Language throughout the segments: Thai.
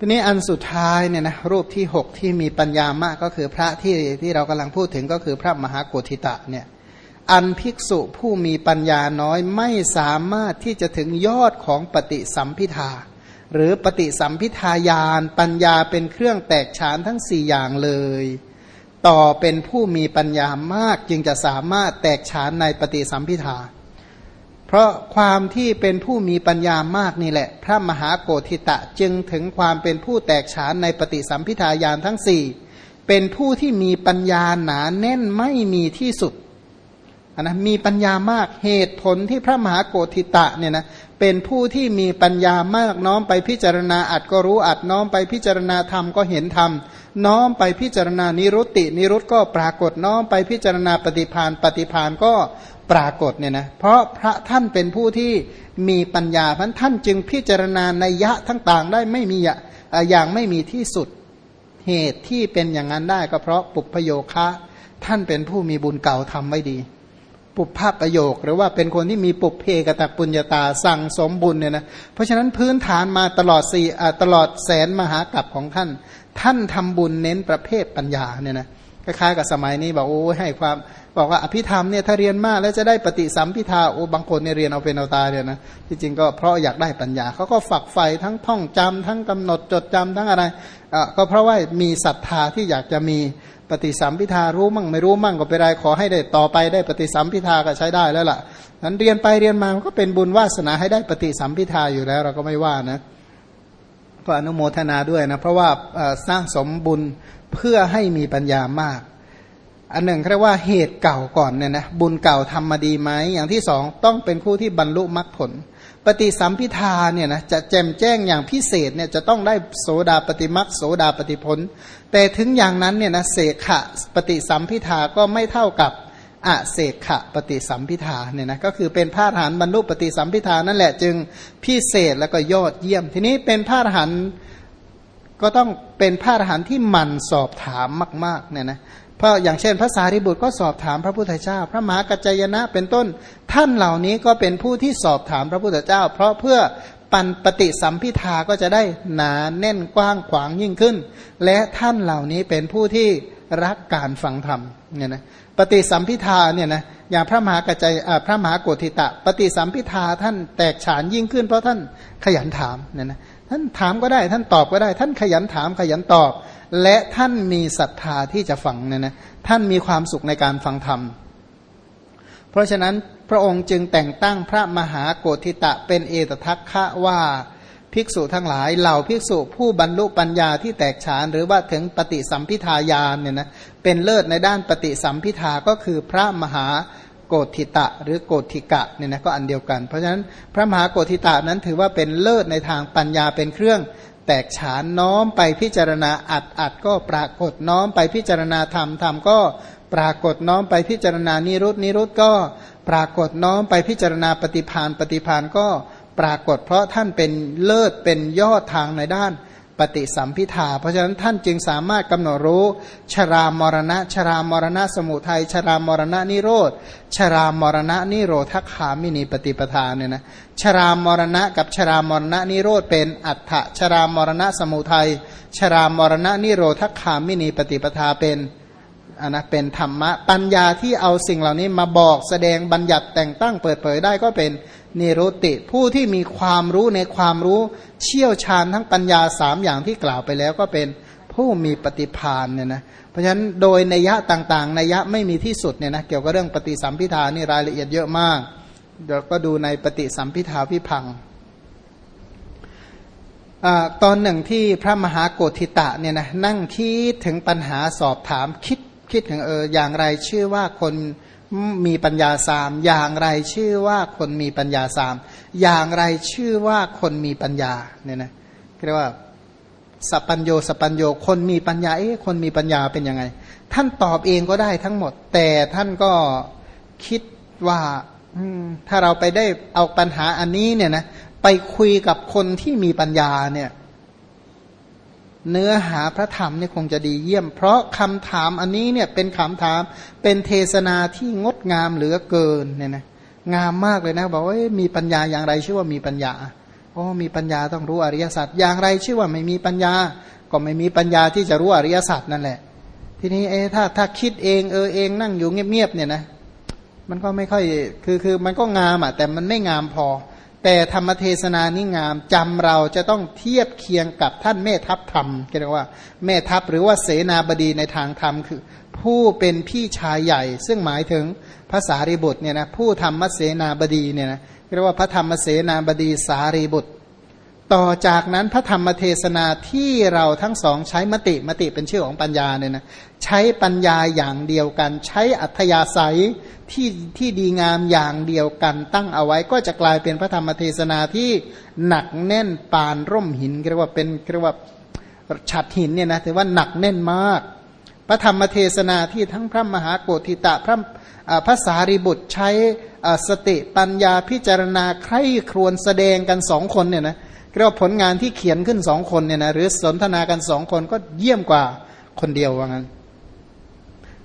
ทีนี้อันสุดท้ายเนี่ยนะรูปที่หกที่มีปัญญามากก็คือพระที่ที่เรากำลังพูดถึงก็คือพระมหาโกธิตะเนี่ยอันภิกษุผู้มีปัญญาน้อยไม่สามารถที่จะถึงยอดของปฏิสัมพิทา หรือปฏิสัมพิทายานปัญญาเป็นเครื่องแตกฉานทั้งสี่อย่างเลย ต่อเป็นผู้มีปัญญามากจึงจะสามารถแตกฉานในปฏิสัมพิทา เพราะความที่เป็นผู้มีปัญญามากนี่แหละ พระมหาโกธิตะจึงถึงความเป็นผู้แตกฉานในปฏิสัมพิทายานทั้งสี่เป็นผู้ที่มีปัญญาหนาแน่นไม่มีที่สุดนะมีปัญญามากเหตุผลที่พระมหาโกธิตะเนี่ยนะเป็นผู้ที่มีปัญญามากน้อมไปพิจารณาอัดก็รู้อัดน้อมไปพิจารณาธรรมก็เห็นธรรม น้อมไปพิจารณานิรุตติ นิรุตก็ปรากฏน้อมไปพิจารณาปฏิพานปฏิพานก็ปรากฏเนี่ยนะเพราะพระท่านเป็นผู้ที่มีปัญญาพันท่านจึงพิจารณาในยะทั้งต่างได้ไม่มีอย่างไม่มีที่สุดเหตุที่เป็นอย่างนั้นได้ก็เพราะปุพโยคะ ท่านเป็นผู้มีบุญเก่าทำไว้ดี ปุพพประโยค หรือว่าเป็นคนที่มีปุพเพกตปุญญาตาสั่งสมบุญเนี่ยนะเพราะฉะนั้นพื้นฐานมาตลอดสี่ตลอดแสนมหากรัปของท่าน ท่านทำบุญเน้นประเภทปัญญาเนี่ยนะคล้ายๆกับสมัยนี้บอกโอ้ให้ความบอกว่าอภิธรรมเนี่ยถ้าเรียนมากแล้วจะได้ปฏิสัมพิทาโอ้บางคนเนี่ยเรียนเอาเป็นเอาตายเนี่ยนะที่จริงก็เพราะอยากได้ปัญญาเขาก็ฝักใฝ่ทั้งท่องจำทั้งกำหนดจดจำทั้งอะไรอ่ก็เพราะว่ามีศรัทธาที่อยากจะมี ปฏิสัมพิทารู้มั่งไม่รู้มั่งก็ไปไรขอให้ได้ต่อไปได้ปฏิสัมพิทาก็ใช้ได้แล้วล่ะนั้นเรียนไปเรียนมาก็เป็นบุญวาสนาให้ได้ปฏิสัมพิทาอยู่แล้ว เราก็ไม่ว่านะก็อนุโมทนาด้วยนะเพราะว่าสร้างสมบุญเพื่อให้มีปัญญามาก อันหนึ่งเรียกว่าเหตุเก่าก่อนเนี่ยนะบุญเก่าทำมาดีไหมอย่างที่สองต้องเป็นผู้ที่บรรลุมรรคผล ปฏิสัมพิทาเนี่ยนะจะแจมแจ้งอย่างพิเศษเนี่ยจะต้องได้โสดาปฏิมักโสดาปฏิผล แต่ถึงอย่างนั้นเนี่ยนะเสกขะปฏิสัมพิทาก็ไม่เท่ากับอะเสกขะปฏิสัมพิทาเนี่ยนะก็คือเป็นพระอรหันต์บรรลุปฏิสัมพิทานั่นแหละจึงพิเศษแล้วก็ยอดเยี่ยม ทีนี้เป็นพระอรหันต์ก็ต้องเป็นพระอรหันต์ที่มันสอบถามมากๆเนี่ยนะ พราะอย่างเช่นภาษาริบุตรก็สอบถามพระพุทธเจ้า พระมหากัจจยนะเป็นต้นท่านเหล่านี้ก็เป็นผู้ที่สอบถามพระพุทธเจ้า เพราะเพื่อปันปฏิสัมพิทาก็จะได้หนาแน่นกว้างขวางยิ่งขึ้น และท่านเหล่านี้เป็นผู้ที่รักการฟังธรรมเนี่ยนะปฏิสัมพิทาเนี่ยนะอย่างพระมหากัจจยพระมหาโกธิตะ ปฏิสัมพิทาท่านแตกฉานยิ่งขึ้น เพราะท่านขยันถามเนี่ยนะท่านถามก็ได้ท่านตอบก็ได้ ท่านขยันถามขยันตอบ และท่านมีศรัทธาที่จะฟังเนี่ยนะท่านมีความสุขในการฟังธรรม เพราะฉะนั้นพระองค์จึงแต่งตั้งพระมหาโกธิตะเป็นเอตทัคคะว่าภิกษุทั้งหลายเหล่าภิกษุผู้บรรลุปัญญาที่แตกฉานหรือว่าถึงปฏิสัมพิทายานเนี่ยนะเป็นเลิศในด้านปฏิสัมพิทาก็คือพระมหาโกธิตะหรือโกธิกะเนี่ยนะก็อันเดียวกัน เพราะฉะนั้นพระมหาโกธิตะนั้นถือว่าเป็นเลิศในทางปัญญาเป็นเครื่อง แตกฉานน้อมไปพิจารณาอัดอัดก็ปรากฏน้อมไปพิจารณาธรรมธรรมก็ปรากฏน้อมไปพิจารณานิรุตนิรุตก็ปรากฏน้อมไปพิจารณาปฏิพานปฏิพานก็ปรากฏเพราะท่านเป็นเลิศเป็นยอดทางในด้าน ปฏิสัมพิธา เพราะฉะนั้นท่านจึงสามารถกำหนดรู้ ชรามรณะ ชรามรณะสมุทัย ชรามรณะนิโรธ ชรามรณะนิโรธคามินีปฏิปทาเนี่ยนะ ชรามรณะกับชรามรณะนิโรธเป็นอัฏฐชรามรณะสมุทัย ชรามรณะนิโรธคามินีปฏิปทาเป็น อันนะเป็นธรรมะปัญญาที่เอาสิ่งเหล่านี้มาบอกแสดงบัญญัติแต่งตั้งเปิดเผยได้ก็เป็นนิโรติ ผู้ที่มีความรู้ในความรู้เชี่ยวชาญทั้งปัญญาสามอย่างที่กล่าวไปแล้วก็เป็นผู้มีปฏิพานเนี่ยนะเพราะฉะนั้นโดยนัยยะต่างๆนัยยะไม่มีที่สุดเนี่ยนะเกี่ยวกับเรื่องปฏิสัมพิธานี่รายละเอียดเยอะมากเดี๋ยวก็ดูในปฏิสัมพิธาพิพังอตอนหนึ่งที่พระมหาโกธิตะเนี่ยนะนั่งคิดถึงปัญหาสอบถามคิด คิดถึงเอออย่างไรชื่อว่าคนมีปัญญาสาม อย่างไรชื่อว่าคนมีปัญญาสาม อย่างไรชื่อว่าคนมีปัญญาเนี่ยนะเรียกว่าสัพพัญโยสัพพัญโยคนมีปัญญาเอ๊ะคนมีปัญญาเป็นยังไง ท่านตอบเองก็ได้ทั้งหมด แต่ท่านก็คิดว่าถ้าเราไปได้เอาปัญหาอันนี้เนี่ยนะไปคุยกับคนที่มีปัญญาเนี่ย เนื้อหาพระธรรมนี่คงจะดีเยี่ยม เพราะคำถามอันนี้เนี่ยเป็นคำถามเป็นเทศนาที่งดงามเหลือเกินเนี่ยนะงามมากเลยนะบอกว่ามีปัญญาอย่างไรชื่อว่ามีปัญญาอ้มีปัญญาต้องรู้อริยสัจอย่างไรชื่อว่าไม่มีปัญญา ก็ไม่มีปัญญาที่จะรู้อริยสัจนั่นแหละ ทีนี้เอถ้าถ้าคิดเองเออเองนั่งอยู่เงียบๆเนี่ยนะมันก็ไม่ค่อยคือคือมันก็งามอะแต่มันไม่งามพอ แต่ธรรมเทศนานิงามจำเราจะต้องเทียบเคียงกับท่านแม่ทัพธรรมเรียกว่าแม่ทัพหรือว่าเสนาบดีในทางธรรมคือ ผู้เป็นพี่ชายใหญ่ ซึ่งหมายถึงภาษารีบุตรเนี่ยนะผู้ธรรมเสนาบดีเนี่ยนะเรียกว่าพระธรรมเสนาบดีสารีบุตร ต่อจากนั้นพระธรรมเทศนาที่เราทั้งสองใช้มติมติเป็นชื่อของปัญญาเนี่ยนะใช้ปัญญาอย่างเดียวกัน ใช้อัธยาศัยที่ที่ดีงามอย่างเดียวกันตั้งเอาไว้ก็จะกลายเป็นพระธรรมเทศนาที่หนักแน่นปานร่มหินเรียกว่าเป็นเรียกว่าฉัดหินเนี่ยนะถือว่าหนักแน่นมาก พระธรรมเทศนาที่ทั้งพระมหาโกธิตะพระภาษาริบุตรใช้สติปัญญาพิจารณาใคร่ครวญแสดงกันสองคนเนี่ยนะ เรียกว่าผลงานที่เขียนขึ้นสองคนเนี่ยนะหรือสนทนากันสองคนก็เยี่ยมกว่าคนเดียวว่างั้น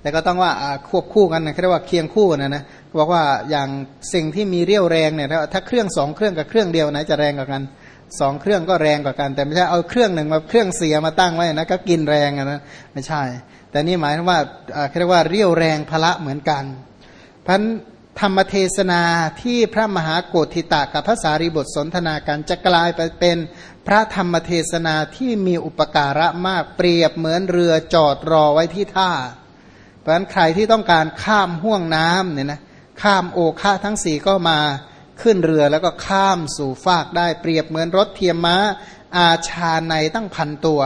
แต่ก็ต้องว่าควบคู่กันนะเรียกว่าเคียงคู่นะนะบอกว่าอย่างสิ่งที่มีเรี่ยวแรงเนี่ยถ้าเครื่องสองเครื่องกับเครื่องเดียวไหนจะแรงกว่ากันสองเครื่องก็แรงกว่ากัน แต่ไม่ใช่เอาเครื่องหนึ่งมาเครื่องเสียมาตั้งไว้นะก็กินแรงนะไม่ใช่ แต่นี่หมายถึงว่าเรียกว่าเรี่ยวแรงพละเหมือนกันพัน ธรรมเทศนาที่พระมหาโกธิตะกับพระสารีบทสนทนากันจะกลายไปเป็นพระธรรมเทศนาที่มีอุปการะมากเปรียบเหมือนเรือจอดรอไว้ที่ท่า เพราะฉะนั้นใครที่ต้องการข้ามห่วงน้ำเนี่ยนะข้ามโอคาทั้งสี่ก็มาขึ้นเรือแล้วก็ข้ามสู่ฟากได้เปรียบเหมือนรถเทียมม้าอาชาในตั้งพันตัว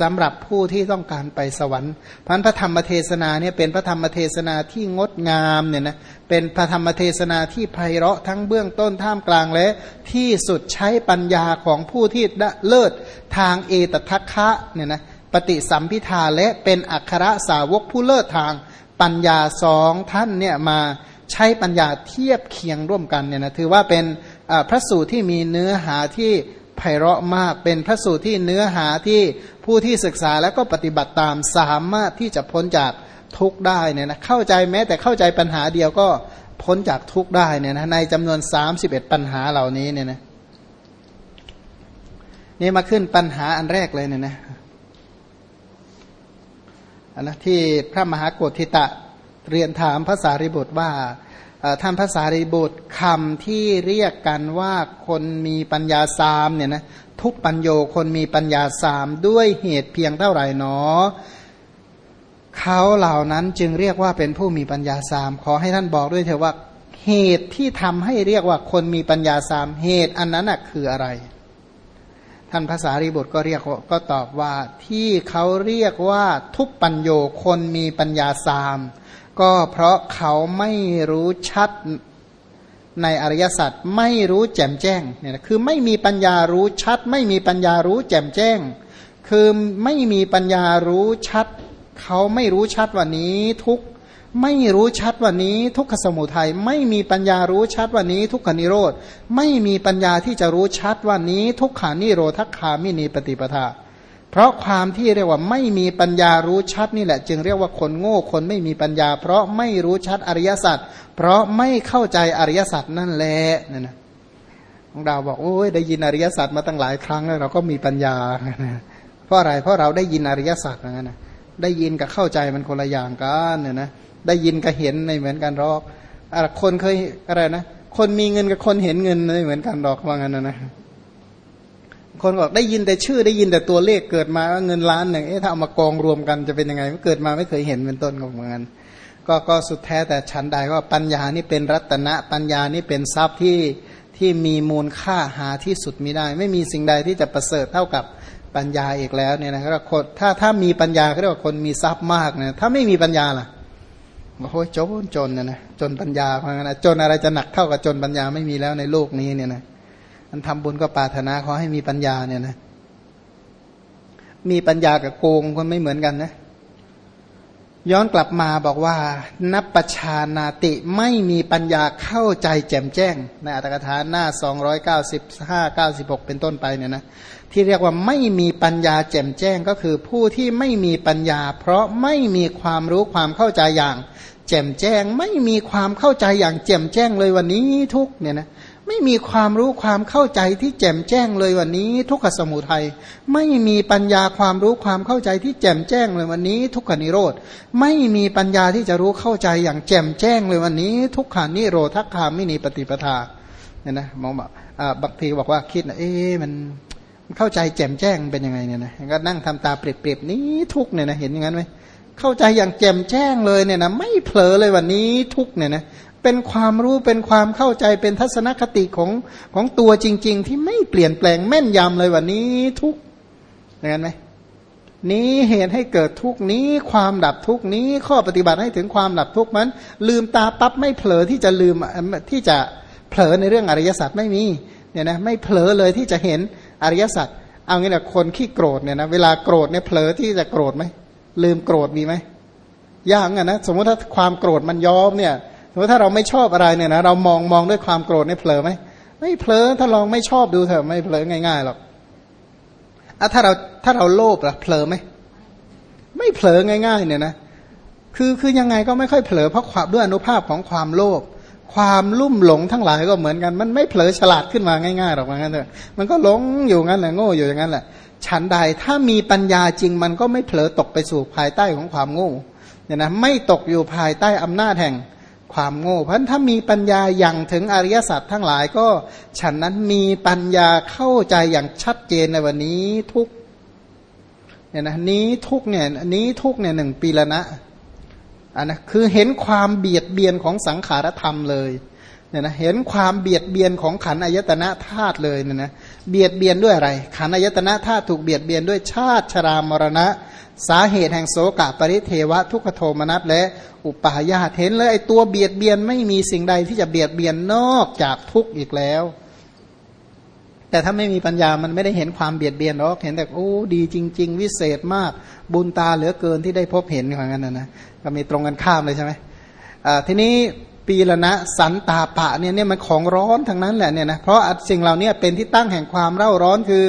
สำหรับผู้ที่ต้องการไปสวรรค์พันพระธรรมเทศนาเนี่ยเป็นพระธรรมเทศนาที่งดงามเนี่ยนะเป็นพระธรรมเทศนาที่ไพเราะทั้งเบื้องต้นท่ามกลางและที่สุดใช้ปัญญาของผู้ที่เลิศทางเอตทัคคะเนี่ยนะปฏิสัมพิทาและเป็นอัครสาวกผู้เลิศทางปัญญาสองท่านเนี่ยมาใช้ปัญญาเทียบเคียงร่วมกันเนี่ยนะถือว่าเป็นพระสูตรที่มีเนื้อหาที่ไพเราะมากเป็นพระสูตรที่เนื้อหาที่ ผู้ที่ศึกษาแล้วก็ปฏิบัติตามสามารถที่จะพ้นจากทุกได้เนี่ยนะเข้าใจแม้แต่เข้าใจปัญหาเดียวก็พ้นจากทุกได้เนี่ยนะในจำนวน 31 ปัญหาเหล่านี้เนี่ยนะนี่มาขึ้นปัญหาอันแรกเลยเนี่ยนะอันนะที่พระมหาโกธิตะเรียนถามภาษาริบุตรว่าท่านภาษาริบุตรคำที่เรียกกันว่าคนมีปัญญาสามเนี่ยนะ ทุกปัญโยคนมีปัญญาสามด้วยเหตุเพียงเท่าไหร่หนอ เขาเหล่านั้นจึงเรียกว่าเป็นผู้มีปัญญาสามขอให้ท่านบอกด้วยเถอะว่าเหตุที่ทำให้เรียกว่าคนมีปัญญาสามเหตุอันนั้นคืออะไร ท่านภาษารีบุตรก็เรียกก็ตอบว่าที่เขาเรียกว่าทุกปัญโยคนมีปัญญาสามก็เพราะเขาไม่รู้ชัด ในอริยสัจไม่รู้แจ่มแจ้งเนี่ยนะคือไม่มีปัญญารู้ชัด ไม่มีปัญญารู้แจ่มแจ้ง คือไม่มีปัญญารู้ชัด เขาไม่รู้ชัดวันนี้ทุกไม่รู้ชัดวันนี้ทุกขสมุทัยไม่มีปัญญารู้ชัดวันนี้ ทุกขนิโรธไม่มีปัญญาที่จะรู้ชัดวันนี้ ทุกขานิโรธคามินีปฏิปทา เพราะความที่เรียกว่าไม่มีปัญญารู้ชัดนี่แหละ จึงเรียกว่าคนโง่คนไม่มีปัญญา เพราะไม่รู้ชัดอริยสัจเพราะไม่เข้าใจอริยสัจนั่นแหละนั่นนะของเราบอกโอ้ยได้ยินอริยสัจมาตั้งหลายครั้งแล้วเราก็มีปัญญาเพราะอะไรเพราะเราได้ยินอริยสัจนั่นนะได้ยินกับเข้าใจมันคนละอย่างกันเนี่ยนะได้ยินกับเห็นไม่เหมือนกันหรอกคนเคยอะไรนะคนมีเงินกับคนเห็นเงินไม่เหมือนกันหรอกว่างั้นนะนะ คนบอกได้ยินแต่ชื่อได้ยินแต่ตัวเลขเกิดมาเงินล้านหนึ่งเอ๊ะถ้าเอามากองรวมกันจะเป็นยังไงเกิดมาไม่เคยเห็นเป็นต้นของเงินก็ก็สุดแท้แต่ชั้นใดว่าปัญญานี่เป็นรัตนะปัญญานี่เป็นทรัพย์ที่ที่มีมูลค่าหาที่สุดมีได้ ไม่มีสิ่งใดที่จะประเสริฐเท่ากับปัญญาอีกแล้วเนี่ยนะครับคนถ้าถ้ามีปัญญาเรียกว่าคนมีทรัพย์มากเนี่ยถ้าไม่มีปัญญาล่ะโอ้ยจนจนนะนะจนปัญญาเพราะงั้นจนอะไรจะหนักเท่ากับจนปัญญาไม่มีแล้วในโลกนี้เนี่ยนะ มันทำบุญก็ปรารถนาขอให้มีปัญญาเนี่ยนะ มีปัญญากับโกงคนไม่เหมือนกันนะ ย้อนกลับมาบอกว่า นับประชานาติไม่มีปัญญาเข้าใจแจ่มแจ้ง ในอัตถกถาหน้า295 96เป็นต้นไปเนี่ยนะ ที่เรียกว่าไม่มีปัญญาแจ่มแจ้งก็คือผู้ที่ไม่มีปัญญา เพราะไม่มีความรู้ความเข้าใจอย่าง แจ่มแจ้ง ไม่มีความเข้าใจอย่างแจ่มแจ้งเลยวันนี้ทุกเนี่ยนะ ไม่มีความรู้ความเข้าใจที่แจ่มแจ้งเลยวันนี้ ทุกขสมุทัยไม่มีปัญญาความรู้ความเข้าใจที่แจ่มแจ้งเลยวันนี้ ทุกขนิโรธไม่มีปัญญาที่จะรู้เข้าใจอย่างแจ่มแจ้งเลยวันนี้ ทุกขานิโรธคามินีปฏิปทาเนี่ยนะมองแบบบางทีบอกว่าคิดนะเอ๊ะมันเข้าใจแจ่มแจ้งเป็นยังไงเนี่ยนะก็นั่งทำตาเปรียบๆนี้ทุกเนี่ยนะเห็นอย่างนั้นไหมเข้าใจอย่างแจ่มแจ้งเลยเนี่ยนะไม่เผลอเลยวันนี้ทุกเนี่ยนะ เป็นความรู้เป็นความเข้าใจเป็นทัศนคติของของตัวจริง ๆ ที่ไม่เปลี่ยนแปลงแม่นยำเลยวันนี้ทุกอย่างนั้นไหมนี้เหตุให้เกิดทุกนี้ความดับทุกนี้ข้อปฏิบัติให้ถึงความดับทุกมัน ลืมตาปั๊บไม่เผลอที่จะลืมที่จะเผลอในเรื่องอริยสัจไม่มีเนี่ยนะไม่เผลอเลยที่จะเห็นอริยสัจเอางี้นะคนขี้โกรธเนี่ยนะเวลาโกรธเนี่ยเผลอที่จะโกรธไหมลืมโกรธมีไหมยากอะนะสมมติถ้าความโกรธมันยอมเนี่ย ถ้าเราไม่ชอบอะไรเนี่ยนะเรามองมองด้วยความโกรธเนี่ยเผลอไหมไม่เผลอถ้าลองไม่ชอบดูเถอะไม่เผลอง่ายๆหรอกอะถ้าเราถ้าเราโลภล่ะเผลอไหมไม่เผลอง่าย ๆ เนี่ยนะคือคือยังไงก็ไม่ค่อยเผลอเพราะความด้วยอนุภาพของความโลภความลุ่มหลงทั้งหลายก็เหมือนกัน มันไม่เผลอฉลาดขึ้นมาง่ายๆหรอกว่างั้นเถอะมันก็หลงอยู่งั้นแหละโง่อยู่อย่างนั้นแหละฉันใดถ้ามีปัญญาจริงมันก็ไม่เผลอตกไปสู่ภายใต้ของความโง่เนี่ยนะไม่ตกอยู่ภายใต้อำนาจแห่ง ความโง่เพราะถ้ามีปัญญาอย่างถึงอริยสัจทั้งหลายก็ ฉันนั้นมีปัญญาเข้าใจอย่างชัดเจนในวันนี้ทุกเนี่ยนะนี้ทุกเนี่ยนี้ทุกเนี่ยหนึ่งปีละนะอันนะคือเห็นความเบียดเบียนของสังขารธรรมเลยเนี่ยนะเห็นความเบียดเบียนของขันอายตนะธาตุเลยเนี่ยนะเบียดเบียนด้วยอะไร ขันอายตนะธาตุถูกเบียดเบียนด้วยชาติชรามรณะ สาเหตุแห่งโสกะปริเทวะทุกขโทมนัสและอุปาญาเห็นเลยไอตัวเบียดเบียนไม่มีสิ่งใดที่จะเบียดเบียนนอกจากทุกข์อีกแล้ว แต่ถ้าไม่มีปัญญามันไม่ได้เห็นความเบียดเบียนหรอกเห็นแต่โอ้ดีจริง ๆ วิเศษมาก บุญตาเหลือเกินที่ได้พบเห็นอย่างนั้นนะนะก็มีตรงกันข้ามเลยใช่ไหมทีนี้ ปีละนะสันตาปะเนี่ยเนี่ยมันของร้อนทั้งนั้นแหละเนี่ยนะเพราะสิ่งเหล่านี้เป็นที่ตั้งแห่งความเร่าร้อนคือ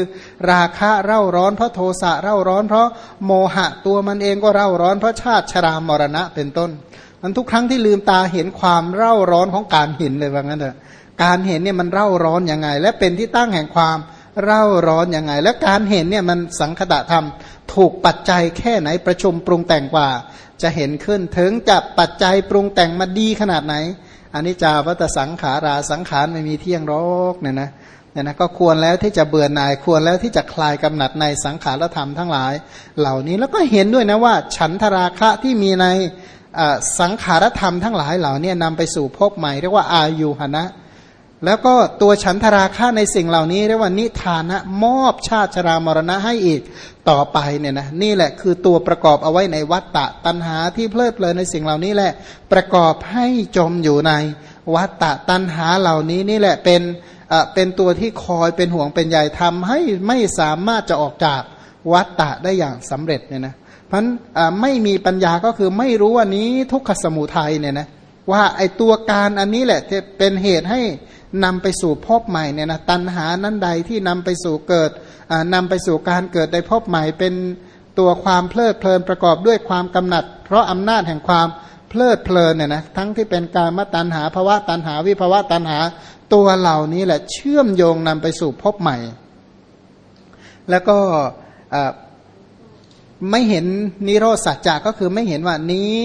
ราคะเร่าร้อน เพราะโทสะเร่าร้อน เพราะโมหะตัวมันเองก็เร่าร้อนเพราะชาติชรามรณะเป็นต้น มันทุกครั้งที่ลืมตาเห็นความเร่าร้อนของการเห็นเลยว่างั้นเถอะการเห็นเนี่ยมันเร่าร้อนยังไง และเป็นที่ตั้งแห่งความเร่าร้อนยังไง และการเห็นเนี่ยมันสังคตะธรรม ถูกปัจจัยแค่ไหนประชุมปรุงแต่งกว่า จะเห็นขึ้นถึงจะปัจจัยปรุงแต่งมาดีขนาดไหนอันนี้จาวัตสังขาราสังขารไม่มีเที่ยงรอกเนี่ยนะเนี่ยนะก็ควรแล้วที่จะเบื่อหน่ายควรแล้วที่จะคลายกำหนัดในสังขารธรรมทั้งหลาย เหล่านี้แล้วก็เห็นด้วยนะว่า ฉันทราคะที่มีในสังขารธรรมทั้งหลายเหล่านี้นำไปสู่ภพใหม่เรียกว่าอายุหนะ แล้วก็ตัวฉันทราคะในสิ่งเหล่านี้เรียกว่านิทานะมอบชาติชรามรณะให้อีกต่อไปเนี่ยนะนี่แหละคือตัวประกอบเอาไว้ในวัตตะตันหาที่เพลิดเพลินในสิ่งเหล่านี้แหละ ประกอบให้จมอยู่ในวัตตะตันหาเหล่านี้นี่แหละเป็นเป็นตัวที่คอยเป็นห่วงเป็นใยทำให้ไม่สามารถจะออกจากวัตตะได้อย่างสำเร็จเนี่ยนะเพราะไม่มีปัญญาก็คือไม่รู้ว่านี้ทุกขสมุทัยเนี่ยนะว่าไอตัวการอันนี้แหละที่เป็นเหตุให้ นำไปสู่พบใหม่เนี่ยนะตัณหานั้นใดที่นำไปสู่เกิดนำไปสู่การเกิดในพบใหม่ เป็นตัวความเพลิดเพลินประกอบด้วยความกำหนัด เพราะอำนาจแห่งความเพลิดเพลินเนี่ยนะทั้งที่เป็นการมตัณหาภาวะตัณหาวิภาวะตัณหาตัวเหล่านี้แหละเชื่อมโยงนำไปสู่พบใหม่ แล้วก็ไม่เห็นนิโรธสัจจะก็คือไม่เห็นว่านี้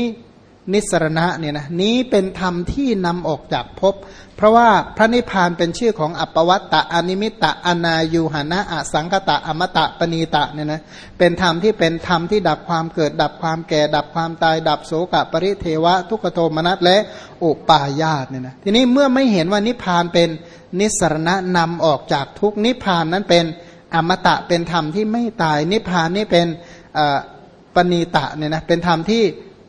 นิสรณะเนี่ยนะนี้เป็นธรรมที่นำออกจากภพ เพราะว่าพระนิพพานเป็นชื่อของอัปวัตตะอนิมิตตะอนายูหานะอสังคตะอมตะปณีตะเนี่ยนะเป็นธรรมที่เป็นธรรมที่ดับความเกิด ดับความแก่ ดับความตาย ดับโสกะปริเทวะ ทุกโทมนัสและอุปาญาตเนี่ยนะทีนี้เมื่อไม่เห็นว่านิพพานเป็นนิสรณะนำออกจากทุกนิพพานนั้นเป็นอมตะเป็นธรรมที่ไม่ตายนิพพานนี่เป็นปณีตะเนี่ยนะเป็นธรรมที่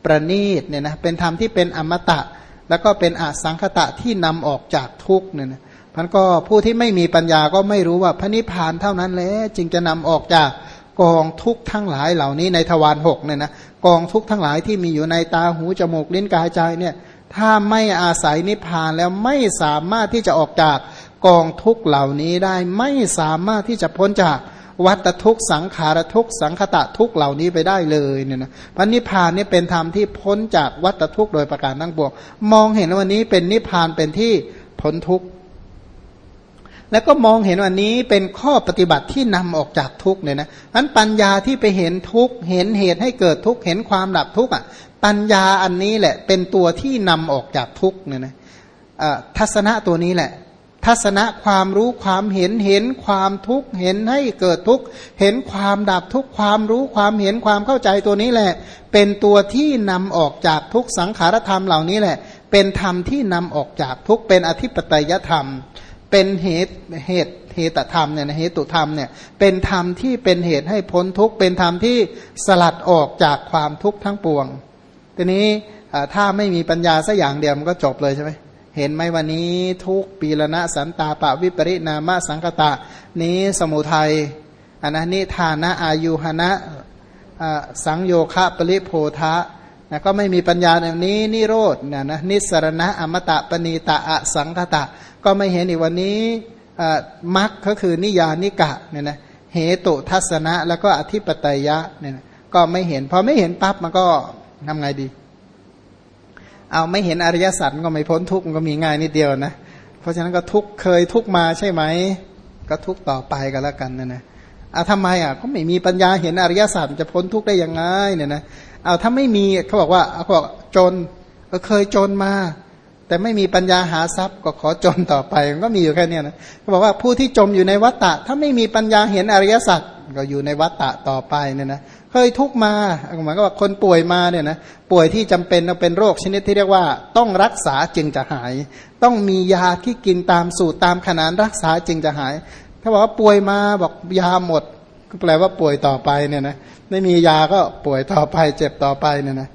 ประณีตเนี่ยนะเป็นธรรมที่เป็นอมตะ แล้วก็เป็นอสังคตะที่นำออกจากทุกเนี่ยนะพันก็ผู้ที่ไม่มีปัญญาก็ไม่รู้ว่าพระนิพพานเท่านั้นแหละจึงจะนำออกจากกองทุกทั้งหลายเหล่านี้ในทวารหกเนี่ยนะกองทุกทั้งหลายที่มีอยู่ในตาหูจมูกลิ้นกายใจเนี่ยถ้าไม่อาศัยนิพพานแล้วไม่สามารถที่จะออกจากกองทุกเหล่านี้ได้ไม่สามารถที่จะพ้นจาก วัตทุกสังขารทุกสังคตะทุกเหล่านี้ไปได้เลยเนี่ยนะพระนิพพานนี่เป็นธรรมที่พ้นจากวัตทุกโดยประการทั้งปวงมองเห็นวันนี้เป็นนิพพานเป็นที่พ้นทุกแล้วก็มองเห็นวันนี้เป็นข้อปฏิบัติที่นำออกจากทุกเนี่ยนะนั้นปัญญาที่ไปเห็นทุกเห็นเหตุให้เกิดทุกเห็นความดับทุกอะ ปัญญาอันนี้แหละเป็นตัวที่นำออกจากทุกเนี่ยนะทัศนะตัวนี้แหละ ทัศนะความรู้ความเห็นเห็นความทุกข์เห็นให้เกิดทุกข์เห็นความดับทุกข์ความรู้ความเห็นความเข้าใจตัวนี้แหละ เป็นตัวที่นำออกจากทุกสังขารธรรมเหล่านี้แหละ เป็นธรรมที่นำออกจากทุกเป็นอธิปไตยธรรม เป็นเหตุเหตุเหตุธรรมเนี่ยนะเหตุธรรมเนี่ยเป็นธรรมที่เป็นเหตุให้พ้นทุกข์เป็นธรรมที่สลัดออกจากความทุกข์ทั้งปวง ทีนี้ถ้าไม่มีปัญญาสักอย่างเดียวมันก็จบเลยใช่ไหม เห็นไหมวันนี้ทุกปีละนะสันตาปะวิปริณามะสังคตะ นี้สมุทัยอันนั้นนิทานะอายุหนะสังโยคะปริโพธะนะก็ไม่มีปัญญาในนี้นิโรธนะนะนิสรณะอมตะปณีตะอสังคตะ ก็ไม่เห็นอีกวันนี้มักก็คือนิยานิกะเนี่ยนะเหตุทัศนะแล้วก็อธิปไตยะเนี่ยนะก็ไม่เห็นพอไม่เห็นปั๊บมันก็ทำไงดี เอาไม่เห็นอริยสัจก็ไม่พ้นทุกข์ก็มีง่ายนิดเดียวนะ เพราะฉะนั้นก็ทุกเคยทุกมาใช่ไหม ก็ทุกต่อไปกันแล้วกันนะนะเอาทำไมอะเขาไม่มีปัญญาเห็นอริยสัจจะพ้นทุกข์ได้ยังไงเนี่ยนะเอาถ้าไม่มีเขาบอกว่าเขาบอกจนก็เคยจนมา แต่ไม่มีปัญญาหาทรัพย์ก็ขอจนต่อไปมันก็มีอยู่แค่นี้นะเขาบอกว่าผู้ที่จมอยู่ในวัฏฏะถ้าไม่มีปัญญาเห็นอริยสัจก็อยู่ในวัฏฏะต่อไปเนี่ยนะ เคยทุกมาหมายก็ว่าคนป่วยมาเนี่ยนะป่วยที่จำเป็นเป็นโรคชนิดที่เรียกว่า ต้องรักษาจึงจะหาย ต้องมียาที่กินตามสูตรตามขนานรักษาจึงจะหาย ถ้าบอกว่าป่วยมาบอกยาหมด ก็แปลว่าป่วยต่อไปเนี่ยนะไม่มียาก็ป่วยต่อไปเจ็บต่อไปเนี่ยนะ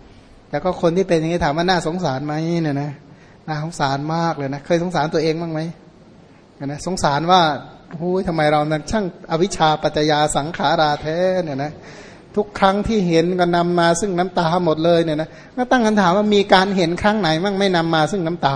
แล้วก็คนที่เป็นอย่างนี้ถามว่าน่าสงสารไหมเนี่ยนะน่าสงสารมากเลยนะเคยสงสารตัวเองบ้างไหมนะสงสารว่าโอ้ยทำไมเรานั้นช่างอวิชชาปัจจยาสังขาราแท้เนี่ยนะ ทุกครั้งที่เห็นก็นำมาซึ่งน้ำตาหมดเลยเนี่ยนะก็ตั้งคำถามว่ามีการเห็นครั้งไหนมั่งไม่นำมาซึ่งน้ำตา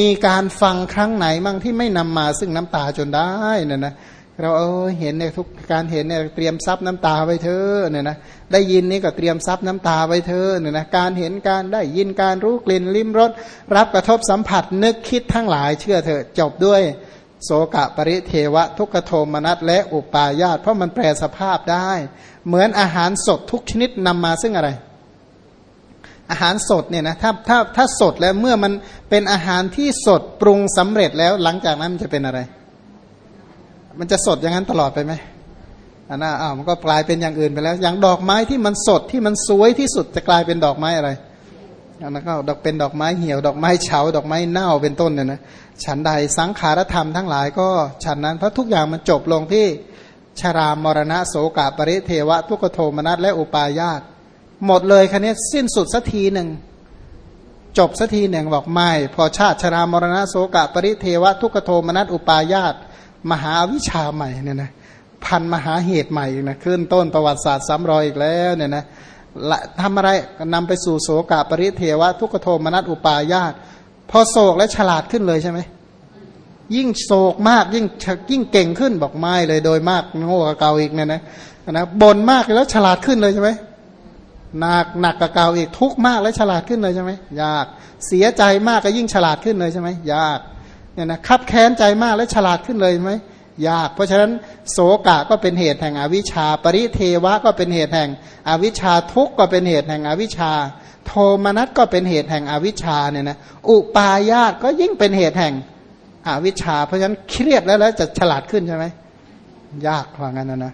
มีการฟังครั้งไหนมั่งที่ไม่นำมาซึ่งน้ำตาจนได้เนี่ยนะเราเออเห็นเนี่ยทุกการเห็นเนี่ยเตรียมซับน้ำตาไว้เธอเนี่ยนะได้ยินนี่ก็เตรียมซับน้ำตาไว้เธอเนี่ยนะการเห็นการได้ยินการรู้กลิ่นลิ้มรสรับกระทบสัมผัสนึกคิดทั้งหลายเชื่อเถอะจบด้วย โสกะปริเทวะทุกขโทมนัสและอุปาญาต เพราะมันแปลสภาพได้ เหมือนอาหารสดทุกชนิดนำมาซึ่งอะไร อาหารสดเนี่ยนะถ้าถ้าถ้าสดแล้วเมื่อมันเป็นอาหารที่สดปรุงสำเร็จแล้วหลังจากนั้นมันจะเป็นอะไร มันจะสดอย่างนั้นตลอดไปไหมอันน่ะอ้าวมันก็กลายเป็นอย่างอื่นไปแล้ว อย่างดอกไม้ที่มันสดที่มันสวยที่สุดจะกลายเป็นดอกไม้อะไรอันนั้นก็ดอกเป็นดอกไม้เหี่ยวดอกไม้เฉาดอกไม้เน่าเป็นต้นเนี่ยนะ ฉันใดสังขารธรรมทั้งหลายก็ฉันนั้นเพราะทุกอย่างมันจบลงที่ชรามรณะโสกาปริเทวะ ทุกโทมนัสและอุปาญาตหมดเลยคันนี้สิ้นสุดสักทีหนึ่ง จบสักทีหนึ่งบอกไม่ พอชาติชรามรณะโสกาปริเทวะ ทุกโทมนัสอุปาญาตมหาวิชาใหม่เนี่ยนะพันมหาเหตุใหม่นะขึ้นต้นประวัติศาสตร์ซ้ำรอยอีกแล้วเนี่ยนะทำอะไรนำไปสู่โสกาปริเทวะ ทุกโทมนัสอุปาญาต พอโศกและฉลาดขึ้นเลยใช่ไหมยิ่งโศกมากยิ่งยิ่งเก่งขึ้นบอกไม่เลยโดยมากโง่กับเก่าอีกเนี่ยนะนะบ่นมากแล้วฉลาดขึ้นเลยใช่ไหมหนักหนักกับเก่าอีกทุกมากแล้วฉลาดขึ้นเลยใช่ไหมยากเสียใจมากก็ยิ่งฉลาดขึ้นเลยใช่ไหมยากเนี่ยนะคับแค้นใจมากแล้วฉลาดขึ้นเลยไหมยาก เพราะฉะนั้นโศกะก็เป็นเหตุแห่งอวิชชา ปริเทวะก็เป็นเหตุแห่งอวิชชาทุกข์ก็เป็นเหตุแห่งอวิชชา โทมนัสก็เป็นเหตุแห่งอวิชชาเนี่ยนะอุปาญาตก็ยิ่งเป็นเหตุแห่งอวิชชา เพราะฉะนั้นเครียดแล้วแล้วจะฉลาดขึ้นใช่ไหมยากว่างั้นนะนะ